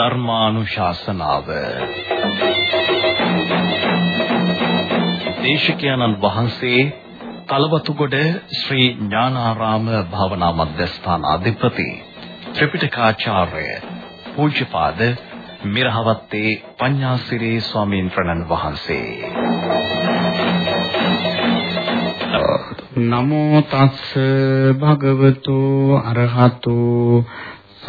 ධර්මානුශාසනාව. දේශකයන්න් වහන්සේ තලවතුගොඩ ශ්‍රී ඥානාරාම භාවනා මධ්‍යස්ථාන අධිපති ත්‍රිපිටකාචාර්ය පූජ්‍යපාද මිරහවත්තේ පඤ්ඤාසිරි ස්වාමීන් වහන්සේ. නමෝ තස්ස භගවතු අරහතු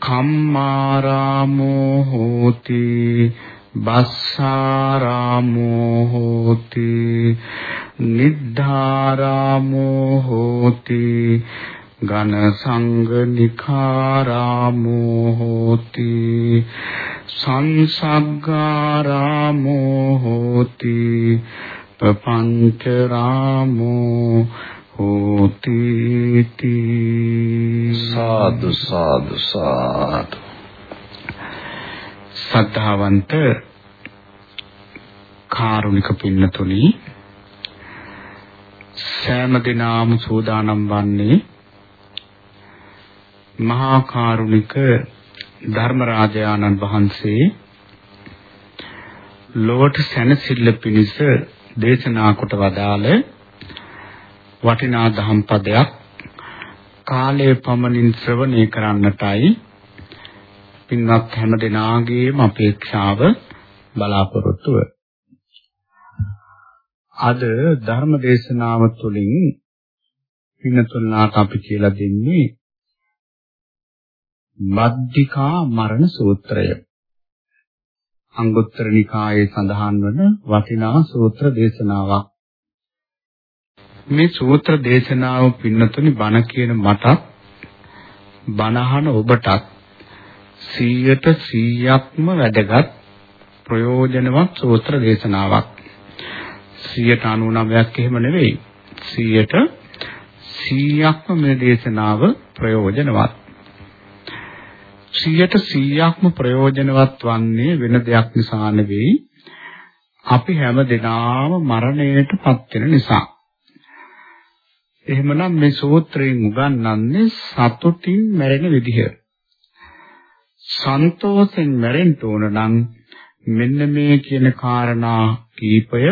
කම්මාරාමෝ හෝති බස්සාරාමෝ හෝති නිද්ධාරාමෝ හෝති ඝන සංගනිකාරාමෝ හෝති සංසග්ගාරාමෝ හෝති පපංච රාමෝ හෝති සාදු සාදු සාදු සද්ධාවන්ත කාරුණික පින්නතුනි සෑම දිනාම සූදානම් වන්නේ මහා කාරුණික ධර්මරාජානන් වහන්සේ ලොවට සැනසෙල්ල පිණිස දේශනා කොට වදාළ වටිනා දහම් පදයක් කාලයේ පමණින් ශ්‍රවණය කරන්නටයි පින්වත් හැම දෙනාගේම අපේක්ෂාව බලාපොරොත්තුව. අද ධර්ම දේශනාව තුළින් පින්නතුල්ලාට අපි කියලා දෙන්නේ මද්దికා මරණ සූත්‍රය. අංගුත්තර නිකායේ සඳහන් වන වටිනා සූත්‍ර දේශනාවක්. මේ සූත්‍ර දේශනාව පින්නතුනි බණ කියන මටත් බණහන ඔබටත් 100ට 100ක්ම වැදගත් ප්‍රයෝජනවත් සූත්‍ර දේශනාවක්. 199ක් එහෙම නෙවෙයි. 100ට 100ක්ම මේ දේශනාව ප්‍රයෝජනවත්. 100ට 100ක්ම ප්‍රයෝජනවත් වන්නේ වෙන දෙයක් නිසා නෙවෙයි. අපි හැම දිනාම මරණයටපත් වෙන නිසා. එහෙමනම් මේ සූත්‍රයෙන් උගන්වන්නේ සතුටින් මැරෙන විදිහ. සන්තෝෂෙන් මැරෙන්න ඕන නම් මෙන්න මේ කියන කාරණා කීපය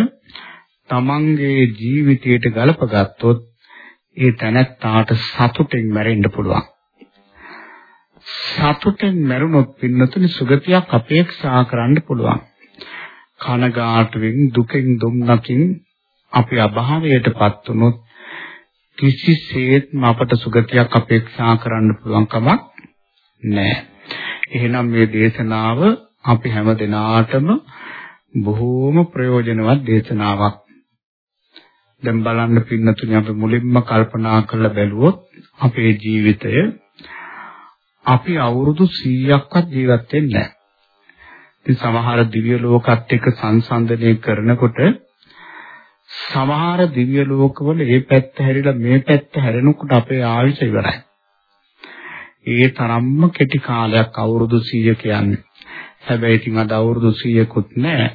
තමන්ගේ ජීවිතයට ගලපගත්තොත් ඒ තැනැත්තාට සතුටින් මැරෙන්න පුළුවන්. සතුටෙන් මැරුණොත් පින්නතුනි සුගතියක් අපේක්ෂා කරන්න පුළුවන්. කනගාටුවෙන් දුකෙන් දුම්නකින් අපි අභාවයටපත් වුනොත් කිසිසේත්ම අපට සුගතියක් අපේක්ෂා කරන්න පුළුවන් කමක් නැහැ. එහෙනම් මේ දේශනාව අපි හැම දිනාටම බොහෝම ප්‍රයෝජනවත් දේශනාවක්. දැන් බලන්න පින්නතුනි අපි මුලින්ම කල්පනා කරලා බැලුවොත් අපේ ජීවිතය අපි අවුරුදු 100ක්වත් ජීවත් වෙන්නේ නැහැ. ඉතින් සමහර දිව්‍ය ලෝකات එක්ක සංසන්දනය කරනකොට සමහර දිව්‍ය ලෝකවල මේ පැත්ත හැරිලා මේ පැත්ත හැරෙනකොට අපේ ආයුෂ ඉවරයි. ඒ තරම්ම කෙටි කාලයක් අවුරුදු 100 කියන්නේ. හැබැයි ඉතින් අද අවුරුදු 100කුත් නැහැ.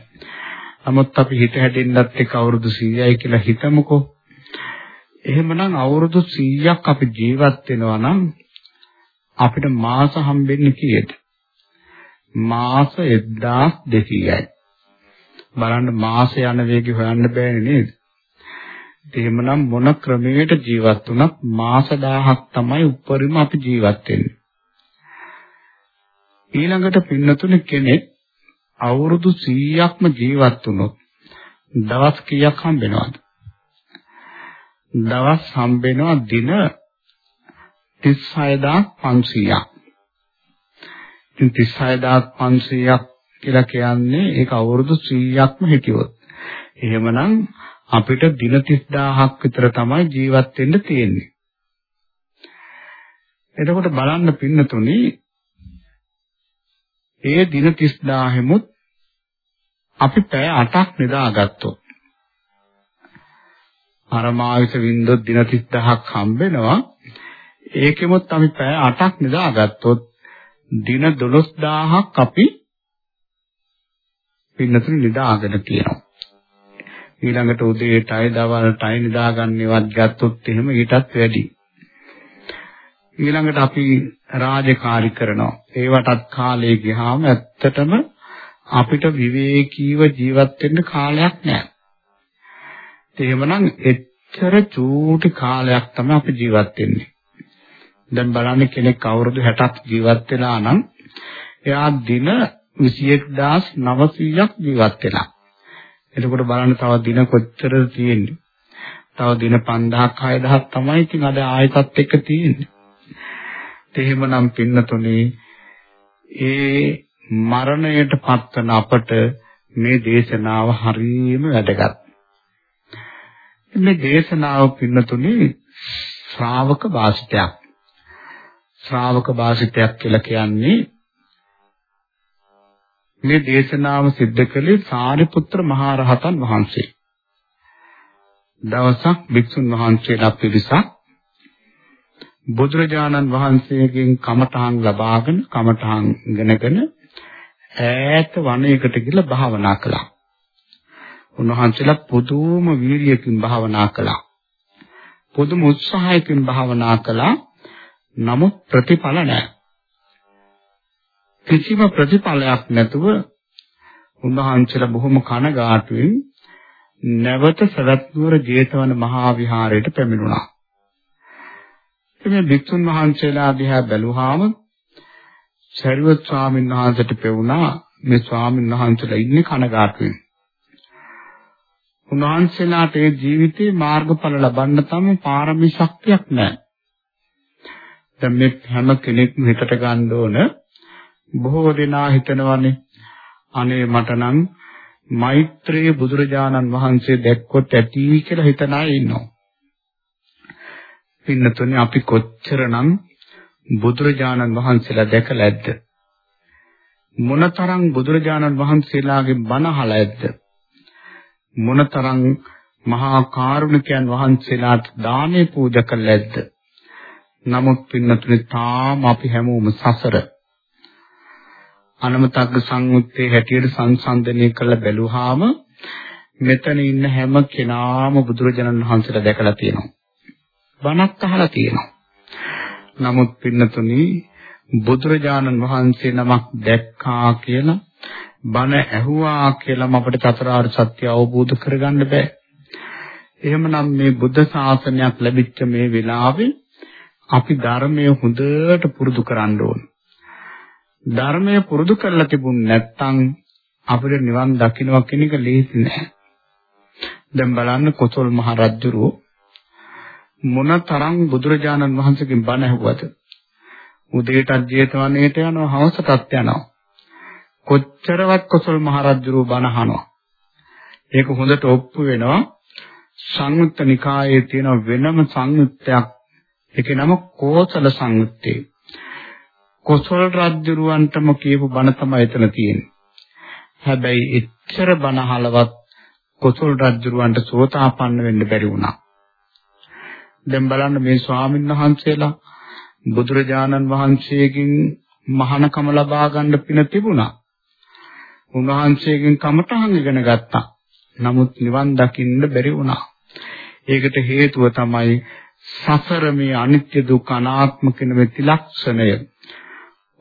නමුත් අපි හිත හැදෙන්නත් එක්ක අවුරුදු 100යි කියලා හිතමුකෝ. එහෙමනම් අවුරුදු 100ක් අපි ජීවත් වෙනවා නම් අපිට මාස හම්බෙන්නේ කීයද? මාස 1200යි. බලන්න මාස යන වේගය හොයන්න බෑනේ නේද? එහෙමනම් මොන ක්‍රමයකට ජීවත් වුණත් මාස 1000ක් තමයි උඩරිම අපි ජීවත් වෙන්නේ. ඊළඟට පින්නතුනේ කෙනෙක් අවුරුදු 100ක්ම ජීවත් වුණොත් දවස් කීයක් හම්බෙනවද? දවස් හම්බෙනවා දින 36500ක්. ඉතින් 36500ක් කියලා කියන්නේ ඒක අවුරුදු 100ක්ම හිටියොත්. එහෙමනම් අපිට දින 30000ක් විතර තමයි ජීවත් වෙන්න තියෙන්නේ. එතකොට බලන්න පින්නතුනි ඒ දින 30000 හැමුත් අපි පැය 8ක් නිදාගත්තොත් පරමාවිත වින්දොත් දින 30000ක් හම්බෙනවා. ඒකෙමුත් අපි පැය 8ක් නිදාගත්තොත් දින 12000ක් අපි පින්නතුනි නිදාගෙන තියෙනවා. ඊළඟට උදේටයි දවල්ටයි නිදාගන්නේවත් ගත්තොත් එහෙම ඊටත් වැඩි. ඊළඟට අපි රාජකාරී කරනවා. ඒවටත් කාලය ගියාම ඇත්තටම අපිට විවේකීව ජීවත් වෙන්න කාලයක් නැහැ. එහෙමනම් එච්චර චූටි කාලයක් තමයි අපි ජීවත් වෙන්නේ. දැන් බලන්න කෙනෙක් අවුරුදු 60ක් ජීවත් වෙලා නම් එයා දින 21900ක් ජීවත් වෙලා. එතකොට බලන්න තව දින කොච්චරද තියෙන්නේ? තව දින 5000ක් 6000ක් තමයි ඉතින් අද ආයතත් එක්ක තියෙන්නේ. එහෙමනම් පින්නතුනේ ඒ මරණයට පත්වන අපට මේ දේශනාව හරියම වැදගත්. මේ දේශනාව පින්නතුනේ ශ්‍රාවක වාසිතයක්. ශ්‍රාවක වාසිතයක් කියලා කියන්නේ මේ දේශනාව සිද්ධ කළේ සාරිපුත්‍ර මහරහතන් වහන්සේ. දවසක් භික්ෂුන් වහන්සේලා පිරිසක් බුදුරජාණන් වහන්සේගෙන් කමඨහන් ලබාගෙන කමඨහන් ඉගෙනගෙන ඈත වනයේකට ගිහිල්ලා භාවනා කළා. උන්වහන්සේලා පුදුම වීර්යයෙන් භාවනා කළා. පුදුම උත්සාහයකින් භාවනා කළා. නමුත් ප්‍රතිඵල නැහැ. කිසිම ප්‍රතිඵලයක් නැතුව උන්වහන්සේලා බොහොම කනගාටුවෙන් නැවත සවැත්නුවර ජේතවන මහා විහාරයට පැමිණුණා. ඉතින් භික්ෂුන් වහන්සේලා දිහා බැලුවාම සරිවත් ස්වාමීන් වහන්සේට පෙවුණා මේ ස්වාමීන් වහන්සේලා ඉන්නේ කනගාටුවෙන්. උන්වහන්සේලාට ඒ ජීවිතේ මාර්ගඵල ලබන්න තම පාරමී ශක්තියක් නැහැ. දැන් මේ හැම කෙනෙක්ම හිතට ගන්න ඕන බොහෝ දෙනා හිතනවානේ අනේ මට නම් මෛත්‍රී බුදුරජාණන් වහන්සේ දැක්කොත් ඇති කියලා හිතන අය ඉන්නවා. පින්නතුනේ අපි කොච්චරනම් බුදුරජාණන් වහන්සේලා දැකලා ඇද්ද? මොනතරම් බුදුරජාණන් වහන්සේලාගේ බණ අහලා ඇද්ද? මොනතරම් මහා කාරුණිකයන් වහන්සේලාට දානේ පූජා කළා ඇද්ද? නමුත් පින්නතුනේ තාම අපි හැමෝම සසර අනමතග්ග සංයුත්තේ හැටියට සංසන්දනය කළ බැලුවාම මෙතන ඉන්න හැම කෙනාම බුදුරජාණන් වහන්සේලා දැකලා තියෙනවා. බණක් අහලා තියෙනවා. නමුත් පින්නතුනි බුදුරජාණන් වහන්සේ නමක් දැක්කා කියලා බණ ඇහුවා කියලාම අපිට චතුරාර්ය සත්‍ය අවබෝධ කරගන්න බෑ. එහෙමනම් මේ බුද්ධ ශාසනයක් ලැබිච්ච මේ වෙලාවේ අපි ධර්මය හොඳට පුරුදු කරන්න ඕන. ධර්මය පුරුදු කරලා තිබුණ නැත්නම් අපිට නිවන් දකින්නවා කියන එක ලේසි නෑ. දැන් බලන්න කොසල් මහ රජුරෝ මොනතරම් බුදුරජාණන් වහන්සේගෙන් බණ ඇහුවද? උදේටත් ජේතවනයේට යනවා, හවසටත් යනවා. කොච්චරවත් කොසල් මහරජුරු බණ අහනවා. ඒක හොඳට ඔප්පු වෙනවා. සංයුත්ත නිකායේ තියෙන වෙනම සංයුත්තයක්. ඒකේ නම කෝසල සංයුත්තේ. කොසල් රජුරවන්ටම කියපු බණ තමයි එතන තියෙන්නේ. හැබැයි එච්චර බණ අහලවත් කොසල් රජුරවන්ට සෝතාපන්න වෙන්න බැරි වුණා. දැන් බලන්න මේ ස්වාමීන් වහන්සේලා බුදුරජාණන් වහන්සේගෙන් මහානකම ලබා ගන්න පින තිබුණා. උන්වහන්සේගෙන් කමඨහන් ඉගෙන ගත්තා. නමුත් නිවන් දකින්න බැරි වුණා. ඒකට හේතුව තමයි සසර මේ අනිත්‍ය දුක්ඛ අනාත්ම කියන මේ ත්‍රිලක්ෂණය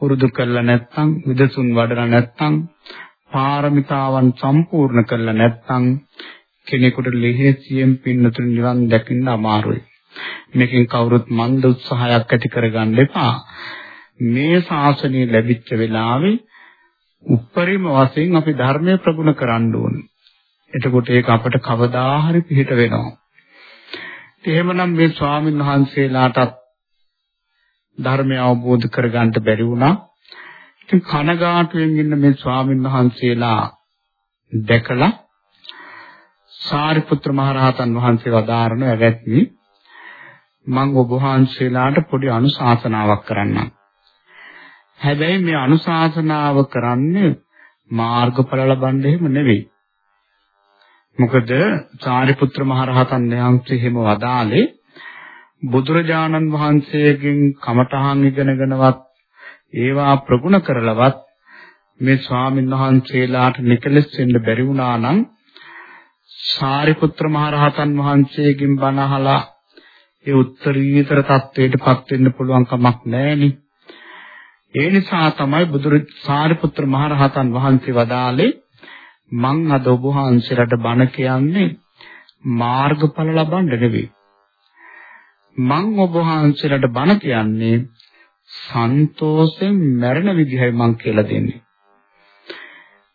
පුරුදු කරලා නැත්නම් විදසුන් වඩලා නැත්නම් පාරමිතාවන් සම්පූර්ණ කරලා නැත්නම් කෙනෙකුට ලෙහෙසියෙන් පින්නතුන් නිවන් දකින්න අමාරුයි. මේකෙන් කවුරුත් මන්ද උත්සාහයක් ඇති කරගන්න එපා. මේ ශාසනය ලැබිච්ච වෙලාවේ උප්පරිම වශයෙන් අපි ධර්මය ප්‍රගුණ කරන්න ඕනේ. එතකොට ඒක අපට කවදා හරි පිහිට වෙනවා. එහෙමනම් මේ ස්වාමීන් වහන්සේලාටත් ධර්මය අවබෝධ කරගන්න බැරි වුණා. ඉතින් කනගාටුවෙන් ඉන්න මේ ස්වාමීන් වහන්සේලා දැකලා සාරිපුත්‍ර මහරහතන් වහන්සේ වදාारण ඇවැත්නි මම ඔබ වහන්සේලාට පොඩි අනුශාසනාවක් කරන්නම්. හැබැයි මේ අනුශාසනාව කරන්නේ මාර්ගඵල ලබන්න එහෙම නෙවෙයි. මොකද සාරිපුත්‍ර මහරහතන් වහන්සේ එහෙම වදාලේ බුදුරජාණන් වහන්සේගෙන් කමඨහන් ඉගෙනගෙනවත් ඒවා ප්‍රගුණ කරලවත් මේ ස්වාමීන් වහන්සේලාට නිකලෙස් වෙන්න බැරි වුණා නම් සාරිපුත්‍ර මහරහතන් වහන්සේගෙන් බණ අහලා ඒ උත්තරීතර தത്വයටපත් වෙන්න පුළුවන් කමක් නැහෙනි. ඒ නිසා තමයි බුදු සාරිපුත්‍ර මහරහතන් වහන්සේ වදාලේ මං අද ඔබ වහන්සේලාට බණ කියන්නේ මාර්ගඵල ලබන්න නෙවෙයි. මං ඔබ වහන්සේලාට බණ කියන්නේ සන්තෝෂෙන් මැරෙන විදිහයි මං කියලා දෙන්නේ.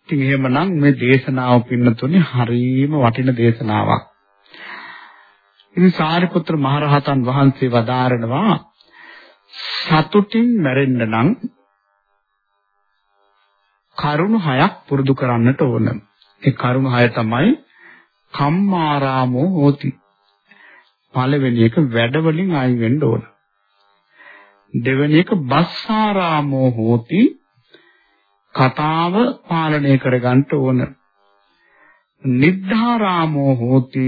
ඉතින් එහෙමනම් මේ දේශනාව පින්නතුනේ හරීම වටින දේශනාවක්. ඉතින් සාරිපුත්‍ර මහරහතන් වහන්සේ වදාරනවා සතුටින් මැරෙන්න නම් කරුණු හයක් පුරුදු කරන්නට ඕන. ඒ කරුණු හය තමයි කම්මාරාමෝ හෝති. පළවෙනි එක වැඩ වලින් අයින් වෙන්න ඕන. දෙවෙනි එක බස්සාරාමෝ හෝති කතාව පාලනය කරගන්න ඕන. නිද්ධාරාමෝ හෝති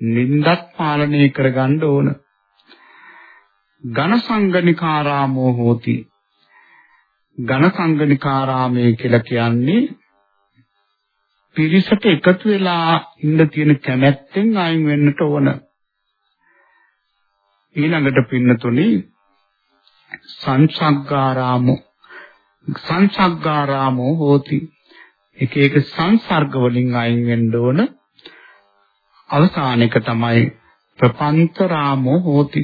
නින්දත් පාලනය කරගන්න ඕන. ඝන සංගනිකාරාමෝ හෝති ඝන සංගනිකාරාමයේ කියලා කියන්නේ පිරිසට එකතු වෙලා ඉන්න තියෙන කැමැත්තෙන් අයින් වෙන්නට ඕන. ඊළඟට පින්නතුනි සංසග්ගාරාමෝ. සංසග්ගාරාමෝ හෝති. එක එක සංසර්ග වලින් අයින් වෙන්න ඕන. අවසාන එක තමයි ප්‍රපංච රාමෝ හෝති.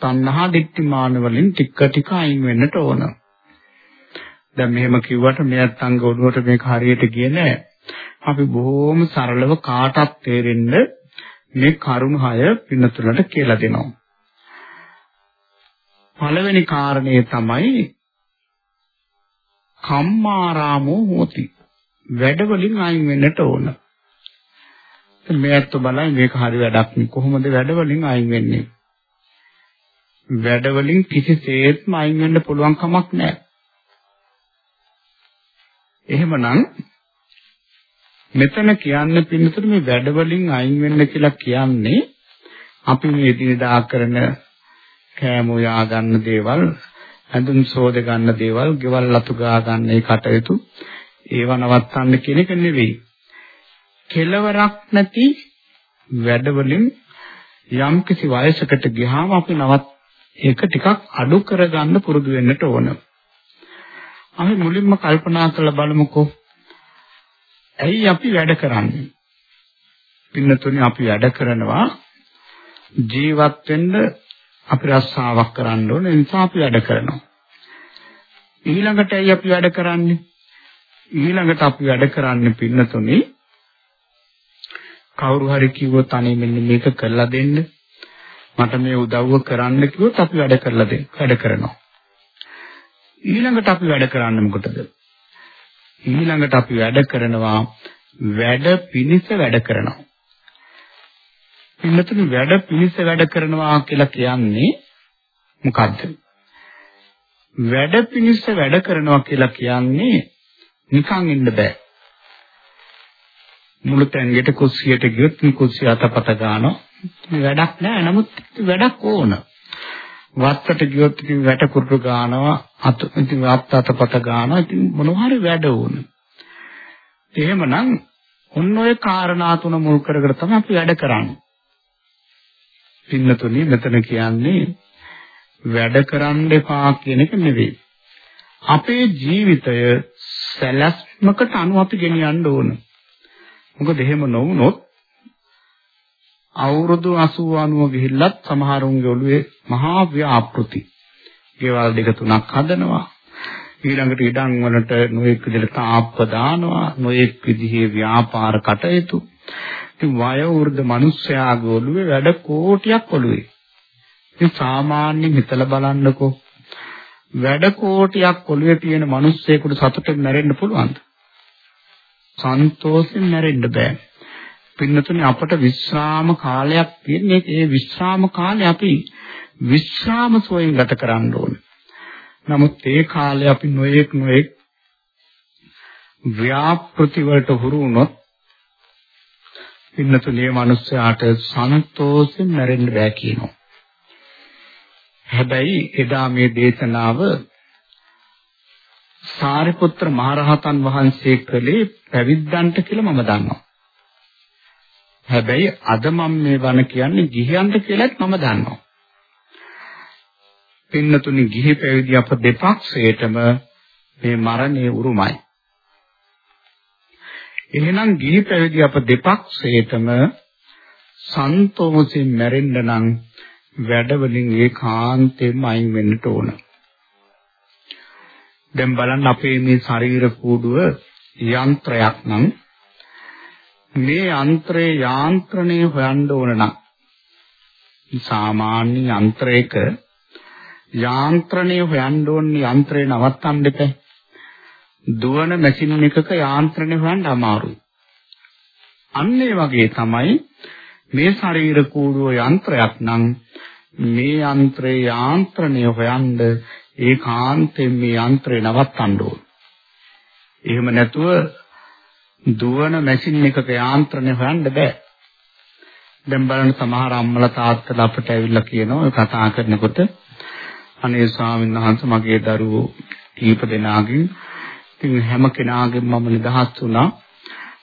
තණ්හා දිට්ඨිමාන වලින් ටික ටික අයින් වෙන්නට ඕන. දැන් මෙහෙම කිව්වට මෙයත් අංග ඔළුවට මේක හරියට ගියේ නෑ. අපි බොහොම සරලව කාටත් තේරෙන්න මේ කරුණ හය පින්නතුලට කියලා දෙනවා. පළවෙනි කාරණේ තමයි කම්මාරාමෝ හෝති. වැඩ වලින් අයින් වෙන්නට ඕන. මේත් බලයි මේක හරි වැඩක් නේ. කොහොමද වැඩ වලින් අයින් වෙන්නේ? වැඩ වලින් කිසිසේත්ම අයින් වෙන්න පුළුවන් කමක් නැහැ. එහෙමනම් මෙතන කියන්න පින්නතර මේ වැඩ වලින් අයින් වෙන්න කියලා කියන්නේ අපි මේ එදිනදා කරන කෑම උයා ගන්න දේවල් ඇඳුම් සෝද ගන්න දේවල්, ගෙවල් අතු ගා ගන්න ඒ කටයුතු ඒව නවත්තන්න කියන එක නෙවෙයි. කෙලවරක් නැති වැඩවලින් යම් කිසි වයසකට ගියාම අපි නවත් ඒක ටිකක් අඩු කරගන්න පුරුදු වෙන්නට ඕන. අපි මුලින්ම කල්පනා කරලා බලමුකෝ. ඇයි අපි වැඩ කරන්නේ? පින්නතුනේ අපි වැඩ කරනවා ජීවත් වෙන්න අපි රස්සාවක් කරන්න ඕන ඒ නිසා අපි වැඩ කරනවා. ඊළඟට ඇයි අපි වැඩ කරන්නේ? ඊළඟට අපි වැඩ කරන්නේ පින්නතුනේ කවුරු හරි කිව්වොත් අනේ මෙන්න මේක කරලා දෙන්න මට මේ උදව්ව කරන්න කිව්වොත් අපි වැඩ කරලා දෙන්න වැඩ කරනවා. ඊළඟට අපි වැඩ කරන්නේ මොකටද? ඊළඟට අපි වැඩ කරනවා වැඩ පිනිස වැඩ කරනවා. පින්නතුනි වැඩ පිළිස වැඩ කරනවා කියලා කියන්නේ මොකද්ද? වැඩ පිළිස වැඩ කරනවා කියලා කියන්නේ නිකන් ඉන්න බෑ. මුළු තැන්ගෙට කුස්සියට ගියොත් කුස්සිය අතපත ගන්නවා. වැඩක් නෑ නමුත් වැඩක් ඕන. වත්තට ගියොත් ඉතින් වැට කුරුටු ගන්නවා අත ඉතින් වත් අතපත ගන්නවා ඉතින් මොනවා හරි වැඩ ඕන. එහෙමනම් ඔන්න ඔය කාරණා තුන මුල් කරගෙන තමයි අපි වැඩ කරන්නේ. පින්නතුනි මෙතන කියන්නේ වැඩ කරන්න එපා කියන එක නෙවෙයි. අපේ ජීවිතය සැලැස්මකට අනුව අපි ගෙනියන්න ඕන. මොකද එහෙම නොවුනොත් අවුරුදු 80 90 ගිහිල්ලත් සමහරුන්ගේ ඔළුවේ මහා ව්‍යාපෘති. ගෙවල් දෙක තුනක් හදනවා. ඊළඟට ඉඩම් වලට නොඑක් විදිහට තාප්ප දානවා. නොඑක් විදිහේ ව්‍යාපාර කටයුතු. ඉතින් වයෝවෘද්ධ මිනිස්සයාගේ ඔළුවේ වැඩ කෝටියක් ඔළුවේ. ඉතින් සාමාන්‍යයෙන් හිතලා බලන්නකෝ වැඩ කෝටියක් ඔළුවේ තියෙන මිනිස්සෙකුට සතුටින් මැරෙන්න පුළුවන්ද? සන්තෝෂෙන් මැරෙන්න බෑ. පින්නතුනේ අපට විශ්‍රාම කාලයක් තියෙන්නේ ඒ විශ්‍රාම කාලේ අපි විශ්‍රාම සෝයෙන් ගත කරන්න ඕනේ. නමුත් ඒ කාලේ අපි නොයෙක් නොයෙක් ව්‍යාපෘති වලට හුරු වුණොත් පින්නතුනේ මිනිස්යාට සන්තෝෂෙන් මැරෙන්න බෑ කියනවා. හැබැයි එදා මේ දේශනාව සාරිපුත්‍ර මහරහතන් වහන්සේ කළේ පැවිද්දන්ට කියලා මම දන්නවා. හැබැයි අද මම මේ වණ කියන්නේ ගිහියන්ට කියලාත් මම දන්නවා. පින්නතුනි ගිහි පැවිදි අප දෙපක්ෂයටම මේ මරණය උරුමයි. එහෙනම් ගිහි පැවිදි අප දෙපක්ෂයටම සන්තෝෂයෙන් මැරෙන්න නම් වැඩවලින් ඒකාන්තයෙන්ම අයින් වෙන්න ඕන. දැන් බලන්න අපේ මේ ශරීර කූඩුව යන්ත්‍රයක් නම් මේ යන්ත්‍රයේ යාන්ත්‍රණය හොයන්න ඕන නම් සාමාන්‍ය යන්ත්‍රයක යාන්ත්‍රණය හොයන්න ඕනේ යන්ත්‍රය නවත්තන්න දෙපෑ. දුවන මැෂින් එකක යාන්ත්‍රණය හොයන්න අමාරුයි. අන්න ඒ වගේ තමයි මේ ශරීර කූඩුව යන්ත්‍රයක් නම් මේ යන්ත්‍රයේ යාන්ත්‍රණය හොයන්න ඒකාන්තයෙන් මේ යන්ත්‍රය නවත්තන්න ඕන. එහෙම නැතුව දුවන මැෂින් එකක යාන්ත්‍රණය හොයන්න බෑ. දැන් බලන්න සමහර අම්මලා තාත්තලා අපිට ඇවිල්ලා කියනවා කතා කරනකොට අනේ ස්වාමීන් වහන්සේ මගේ දරුවෝ කීප දෙනාගෙන් ඉතින් හැම කෙනාගෙන් මම නිදහස් වුණා.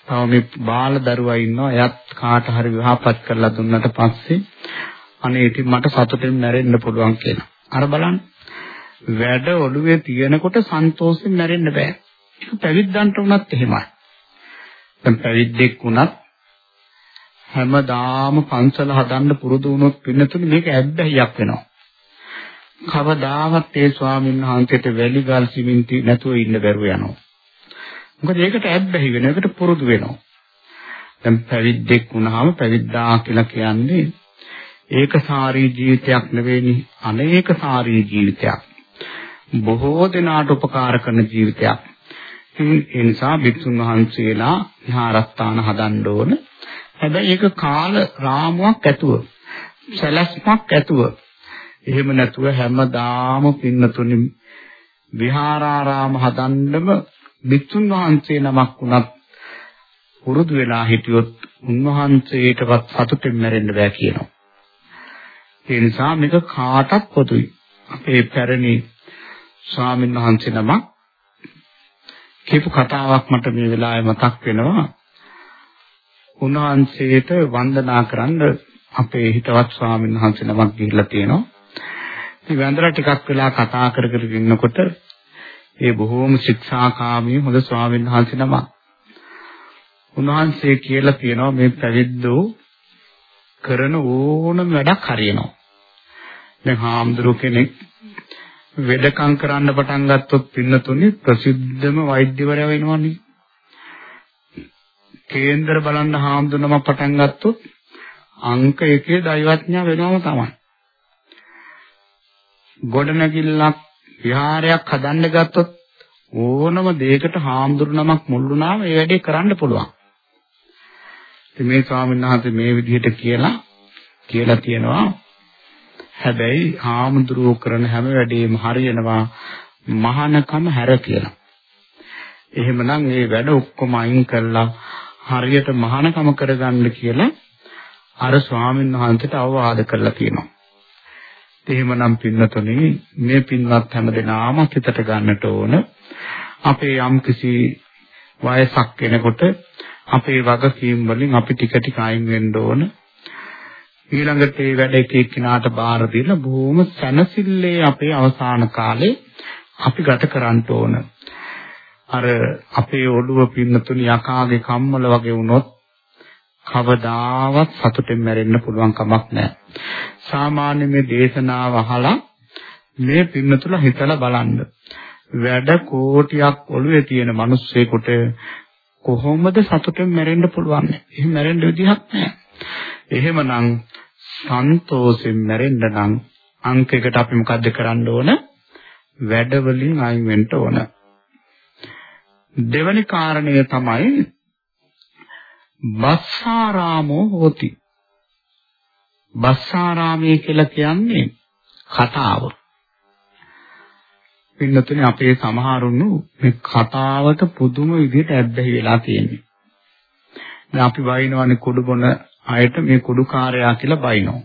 තව මේ බාල දරුවා ඉන්නවා. එයත් කාට හරි විවාහපත් කරලා දුන්නට පස්සේ අනේ ඉතින් මට සතුටින් මැරෙන්න පුළුවන් කියලා. අර බලන්න. වැඩ ඔළුවේ තියෙනකොට සන්තෝෂෙන් මැරෙන්න බෑ. ඒක පැවිද්දන්ට වුණත් එහෙමයි. දැන් පැවිද්දෙක් වුණත් හැමදාම පන්සල හදන්න පුරුදු වුණොත් පින්නතුනේ මේක ඇබ්බැහියක් වෙනවා. කවදාවත් ඒ ස්වාමීන් වහන්සේට වැලි ගල් සිමෙන්ති නැතුව ඉන්න බැරුව යනවා. මොකද ඒකට ඇබ්බැහි වෙන එකට පුරුදු වෙනවා. දැන් පැවිද්දෙක් වුණාම පැවිද්දා කියලා කියන්නේ ඒකසාරී ජීවිතයක් නෙවෙයිනි අනේකසාරී ජීවිතයක්. බොහෝ දෙනාට උපකාර කරන ජීවිතයක්. ඒ නිසා භික්ෂුන් වහන්සේලා විහාරස්ථාන හදන්න ඕන. හැබැයි ඒක කාල රාමුවක් ඇතුව සැලැස්මක් ඇතුව එහෙම නැතුව හැමදාම පින්නතුනි විහාරාරාම හදන්නම භික්ෂුන් වහන්සේ නමක් වුණත් පුරුදු වෙලා හිටියොත් උන්වහන්සේටවත් සතුටින් මැරෙන්න බෑ කියනවා. ඒ නිසා මේක කාටත් පොදුයි. අපේ පැරණි ස්වාමීන් වහන්සේ නමක් කියපු කතාවක් මට මේ වෙලාවේ මතක් වෙනවා. උන්වහන්සේට වන්දනා කරන්න අපේ හිතවත් ස්වාමීන් වහන්සේ නමක් ගිහිල්ලා තියෙනවා. ඉතින් වැඳලා ටිකක් වෙලා කතා කර කර ඉන්නකොට ඒ බොහෝම ශික්ෂාකාමී හොඳ ස්වාමීන් වහන්සේ නම උන්වහන්සේ කියලා කියනවා මේ පැවිද්දෝ කරන ඕනම වැඩක් හරියනවා. දැන් හාමුදුරුව කෙනෙක් වෙදකම් කරන්න පටන් ගත්තොත් පින්නතුනි ප්‍රසිද්ධම වෛද්‍යවරයා වෙනවනේ. කේන්දර බලන්න හාමුදුරුවම පටන් ගත්තොත් අංක 1 දෛවඥා වෙනවම තමයි. ගොඩනැගිල්ලක් විහාරයක් හදන්න ගත්තොත් ඕනම දෙයකට හාමුදුරු නමක් මුල් වුණාම ඒ වැඩේ කරන්න පුළුවන්. ඉතින් මේ ස්වාමීන් වහන්සේ මේ විදිහට කියලා කියලා තියෙනවා හැබැයි හාමුදුරුවෝ කරන හැම වැඩේම හරියනවා මහානකම හැර කියලා. එහෙමනම් මේ වැඩ ඔක්කොම අයින් කරලා හරියට මහානකම කරගන්න කියලා අර ස්වාමීන් වහන්සේට අවවාද කරලා තියෙනවා. එහෙමනම් පින්නතුනි මේ පින්වත් හැමදෙනාම හිතට ගන්නට ඕන අපේ යම්කිසි වයසක් වෙනකොට අපේ වගකීම් වලින් අපි ටික ටික අයින් වෙන්න ඕන ඊළඟට ඒ වැඩ එක එක්කිනාට බාර දීලා බොහොම සැනසille අපේ අවසාන කාලේ අපි ගත කරන්න ඕන අර අපේ ඔළුව පින්නතුනි යකාගේ කම්මල වගේ වුණොත් කවදාවත් සතුටෙන් මැරෙන්න පුළුවන් කමක් නැහැ. සාමාන්‍ය මේ දේශනාව අහලා මේ පින්නතුල හිතලා බලන්න. වැඩ කෝටියක් ඔළුවේ තියෙන මිනිස්සෙකුට කොහොමද සතුටෙන් මැරෙන්න පුළුවන්? එහෙම මැරෙන්න විදිහක් නැහැ. එහෙමනම් සන්තෝෂෙන් මැරෙන්න නම් අංකයකට අපි මොකද්ද කරන්න ඕන? වැඩවලින් අයින් වෙන්න ඕන. දෙවැනි කාරණය තමයි බස්සාරාමෝ හෝති. බස්සාරාමයේ කියලා කියන්නේ කතාව. පින්නතුනේ අපේ සමහරුණු මේ කතාවට පුදුම විදිහට ඇබ්බැහි වෙලා තියෙන්නේ. දැන් අපි වයින්වනේ කුඩු බොන අයට මේ කුඩු කාර්යයා කියලා බයිනෝ.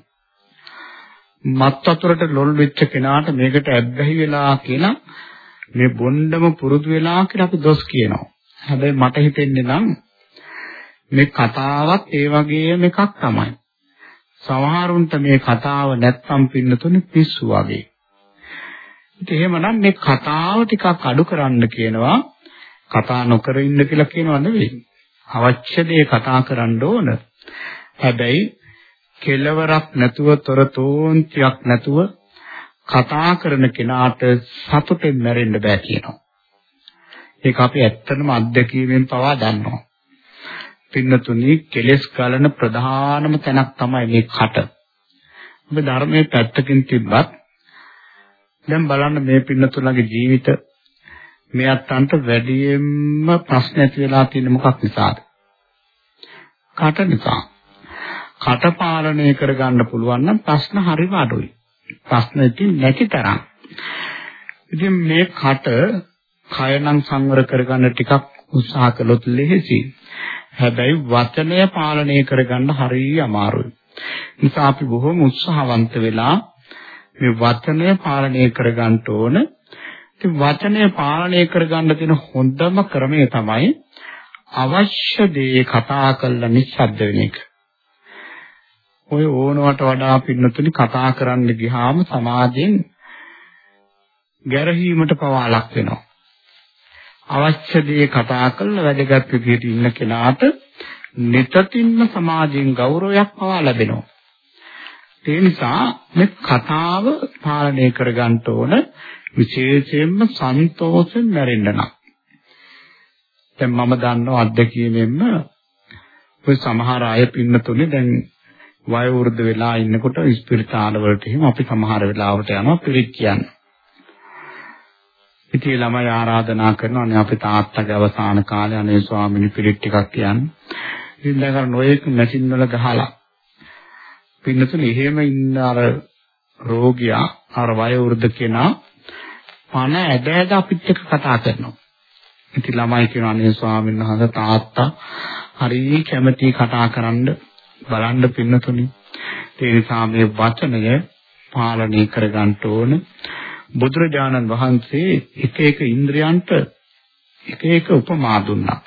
මත් වතුරට ලොල් වෙච්ච කෙනාට මේකට ඇබ්බැහි වෙලා කියලා මේ බොණ්ඩම පුරුදු වෙලා කියලා අපි දොස් කියනවා. හැබැයි මට හිතෙන්නේ නම් මේ කතාවත් ඒ වගේම එකක් තමයි. සමහරුන්ට මේ කතාව නැත්තම් පින්නතුනේ පිස්සු වගේ. ඉතින් එහෙමනම් මේ කතාව ටිකක් අඩු කරන්න කියනවා. කතා නොකර ඉන්න කියලා කියනවා නෙවෙයි. අවශ්‍ය දේ කතා කරන්න ඕන. හැබැයි කෙලවරක් නැතුව තොරතෝන්තියක් නැතුව කතා කරන කෙනාට සතුටෙන් මැරෙන්න බෑ කියනවා. ඒක අපි ඇත්තටම අත්දැකීමෙන් පවා දන්නවා. පින්නතුනි කෙලස් ගලන ප්‍රධානම තැනක් තමයි මේ කට. ඔබ ධර්මයේ පැත්තකින් තිබ්බත් දැන් බලන්න මේ පින්නතුලගේ ජීවිත මේ අත්තන්ට වැඩියෙන්ම ප්‍රශ්න ඇති වෙලා තියෙන්නේ මොකක් නිසාද? කට නිසා. කට පාලනය කරගන්න පුළුවන් නම් ප්‍රශ්න හරිම අඩුයි. ප්‍රශ්න ඉතින් නැති තරම්. ඉතින් මේ කට කය නම් සංවර කරගන්න ටිකක් උත්සාහ කළොත් ලෙහෙසි. හැබැයි වචනය පාලනය කරගන්න හරිය අමාරුයි. නිසා අපි බොහොම උත්සාහවන්ත වෙලා මේ වචනය පාලනය කරගන්න ඕන. ඉතින් වචනය පාලනය කරගන්න තියෙන හොඳම ක්‍රමය තමයි අවශ්‍ය දේ කතා කරලා නිශ්ශබ්ද වෙන එක. ඔය ඕනවට වඩා පින්නතුනි කතා කරන්න ගියාම සමාජයෙන් ගැරහීමට පවා ලක් වෙනවා. අවශ්‍ය දේ කතා කරලා වැඩගත් විදිහට ඉන්න කෙනාට නිතින්ම සමාජයෙන් ගෞරවයක් පවා ලැබෙනවා. ඒ නිසා මේ කතාව පාලනය කරගන්න ඕන විශේෂයෙන්ම සන්තෝෂෙන් මැරෙන්න නම්. දැන් මම දන්නව අත්දැකීමෙන්ම ඔය සමහර අය පින්නතුනේ දැන් වයෝ වෘද්ධ වෙලා ඉන්නකොට ස්පිරිතාල වලට එහෙම අපි සමහර වෙලාවට යනවා පිළිත් කියන්නේ. ඉතින් ළමයි ආරාධනා කරනවා අනේ අපේ තාත්තගේ අවසාන කාලේ අනේ ස්වාමිනී පිළිත් ටිකක් කියන්නේ. ඉතින් දැන් අර නොයෙක් මැෂින් වල ගහලා පින්නතුනේ එහෙම ඉන්න අර රෝගියා අර වයෝ වෘද්ධ කෙනා පණ ඇද ඇද අපිත් එක්ක කතා කරනවා. ඉතින් ළමයි කියනවා අනේ ස්වාමීන් වහන්සේ තාත්තා හරි කැමැති කතා කරන්න බලන්න පින්නතුනි. ඒ නිසා මේ වචනය පාලනය කරගන්න ඕන. බුදුරජාණන් වහන්සේ එක එක ඉන්ද්‍රයන්ට එක එක උපමා දුන්නා.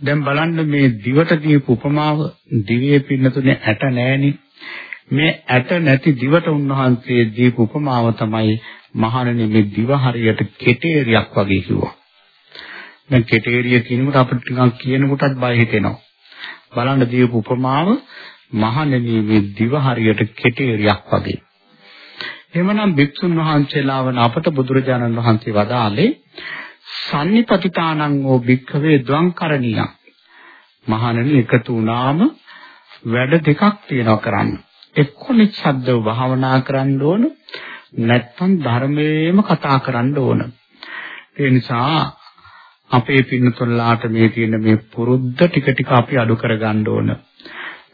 දැන් බලන්න මේ දිවට දීපු උපමාව දිවේ පින්නතුනේ ඇට නෑනේ. මේ ඇට නැති දිවට උන්වහන්සේ දීපු උපමාව තමයි මහණෙනි මේ දිව හරියට කෙටේරියක් වගේ කිව්වා. දැන් කෙටේරිය කියනකොට අපිට ටිකක් කියනකොටත් බය හිතෙනවා. බලන්න දීපු උපමාව මහණෙනි මේ දිව හරියට කෙටේරියක් වගේ. එhmenan භික්ෂුන් වහන්සේලා වන අපට බුදුරජාණන් වහන්සේ වදාළේ සම්නිපතිතානං ඕ භික්ඛවේ ද්වංකරණිය. මහණෙනි එකතු වුණාම වැඩ දෙකක් තියෙනවා කරන්න. එක්ක නිශ්ශබ්දව භාවනා කරන්න ඕන නැත්නම් ධර්මයේම කතා කරන්න ඕන. ඒ නිසා අපේ පින්නතොල්ලාට මේ තියෙන මේ පුරුද්ද ටික ටික අපි අඩු කරගන්න ඕන.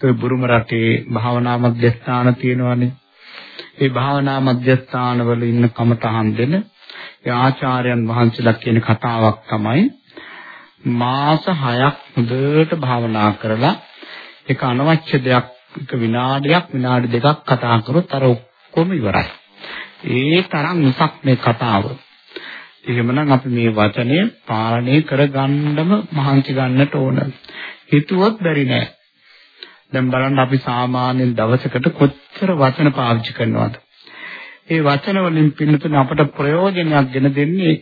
ඒ බුරුම රටේ භාවනා මධ්‍යස්ථාන තියෙනවානේ. ඒ භාවනා මධ්‍යස්ථානවල ඉන්න කමතහන් දෙන ඒ ආචාර්යයන් වහන්සේලා කියන කතාවක් තමයි මාස 6ක් හොඳට භාවනා කරලා ඒක අනවශ්‍ය දෙයක් එක විනාඩියක් විනාඩි දෙකක් කතා කරොත් අර ඔක්කොම ඉවරයි. ඒ තරම් උසක් මේ කතාව. එහෙමනම් අපි මේ වචනය පාලනය කරගන්නම මහන්සි ගන්නට ඕන. හිතුවොත් බැරි නෑ. දැන් බලන්න අපි සාමාන්‍යයෙන් දවසකට කොච්චර වචන පාවිච්චි කරනවද? ඒ වචන වලින් පින්නතුනේ අපට ප්‍රයෝජනයක් ගෙන දෙන්නේ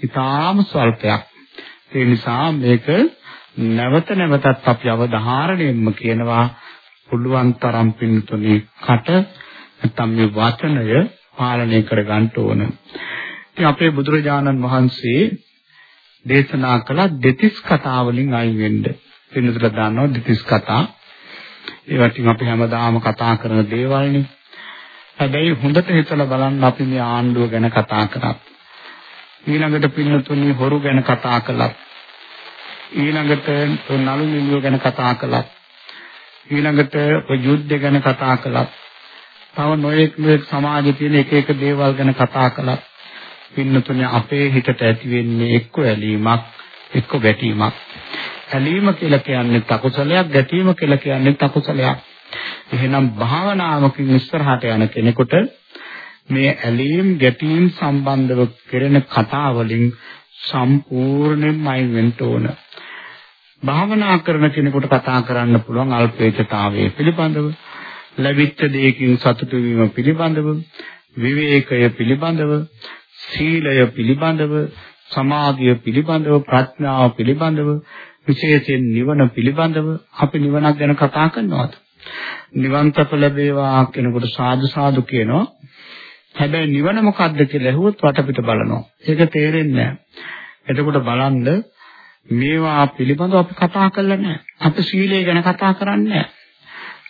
ඉතාම ස්වල්පයක්. ඒ නිසා මේක නැවත නැවතත් අපි අවධාරණයෙන්ම කියනවා පුළුවන් තරම් පින්නතුනේ කට නැත්නම් මේ වචනය පාලනය කර ගන්න ඕන. ඉතින් අපේ බුදුරජාණන් වහන්සේ දේශනා කළ දෙතිස් කතා වලින් අයින් වෙන්න. පින්නතුලා දන්නවා දෙතිස් කතා ඒවා ටික අපි හැමදාම කතා කරන දේවල්නේ. හැබැයි හොඳට හිතලා බලන්න අපි මේ ආණ්ඩුව ගැන කතා කරා. ඊළඟට පින්නතුනි හොරු ගැන කතා කළා. ඊළඟට නළු නිළියෝ ගැන කතා කළා. ඊළඟට යුද්ධ ගැන කතා කළා. තව නොයෙක් නොයෙක් සමාජයේ තියෙන එක එක දේවල් ගැන කතා කළා. පින්නතුනේ අපේ හිතට ඇති වෙන්නේ එක්ක ඇලීමක් එක්ක ගැටීමක්. ඇලීම කියලා කියන්නේ අකුසලයක්, ගැටීම කියලා කියන්නේ අකුසලයක්. එහෙනම් භාවනාවකින් ඉස්සරහට යන කෙනෙකුට මේ ඇලීම් ගැටීම් සම්බන්ධව කෙරෙන කතා වලින් සම්පූර්ණයෙන්ම අයින් වෙන්න ඕන. භාවනා කරන කෙනෙකුට කතා කරන්න පුළුවන් අල්පේච්ඡතාවය පිළිබඳව, ලැබਿੱච්ච දෙයකින් සතුටු වීම පිළිබඳව, විවේකය පිළිබඳව, සීලය පිළිබඳව, සමාධිය පිළිබඳව, ප්‍රඥාව පිළිබඳව, විශේෂයෙන් නිවන පිළිබඳව අපි නිවනක් ගැන කතා කරනවාද? නිවන් තප ලැබේවා කෙනෙකුට සාදු සාදු කියනවා. හැබැයි නිවන මොකද්ද කියලා ඇහුවොත් වටපිට බලනවා. ඒක තේරෙන්නේ නැහැ. එතකොට බලන්න මේවා පිළිබඳව අපි කතා කරලා නැහැ. අපි සීලය ගැන කතා කරන්නේ නැහැ.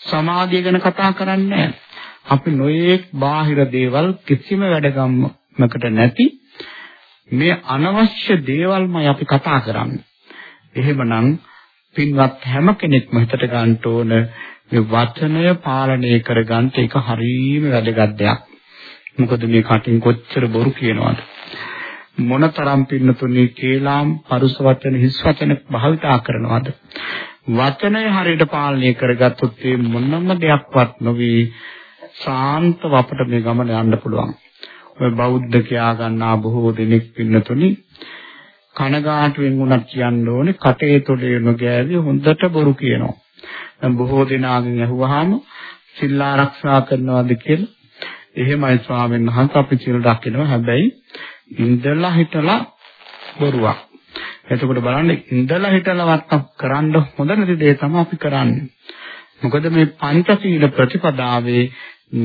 සමාධිය ගැන කතා කරන්නේ නැහැ. අපි නොයේක් බාහිර දේවල් කිසිම වැඩගම්මකට නැති මේ අනවශ්‍ය දේවල්මයි අපි කතා කරන්නේ. එහෙමනම් පින්වත් හැම කෙනෙක්ම හිතට ගන්න ඕන මේ වචනය පාලනය කරගන්න එක හරීම වැදගත් දෙයක්. මොකද මේ කටින් කොච්චර බොරු කියනවද? මොනතරම් පින්නතුනේ කේලාම් පරුස වචන හිස් වචන භාවිතා කරනවද? වචනය හරියට පාලනය කරගත්තොත් මේ මොනම දෙයක්වත් නොවි ශාන්තව අපට මේ ගමන යන්න පුළුවන්. ඔය බෞද්ධ කියා ගන්නා බොහෝ දෙනෙක් පින්නතුනි කනගාටුවෙන් උනත් කියන්න ඕනේ කටේ තොලේ නොගෑවි හොඳට බොරු කියනවා. දැන් බොහෝ දෙනාගෙන් අහුවාම සිල් ආරක්ෂා කරනවාද කියලා එහෙමයි ස්වාමීන් වහන්සේ අපි සිල් රකින්නවා හැබැයි ඉඳලා හිටලා බොරුවක්. එතකොට බලන්න ඉඳලා හිටලවත් කරන්න හොඳ නැති දේ තමයි අපි කරන්නේ. මොකද මේ පංචශීල ප්‍රතිපදාවේ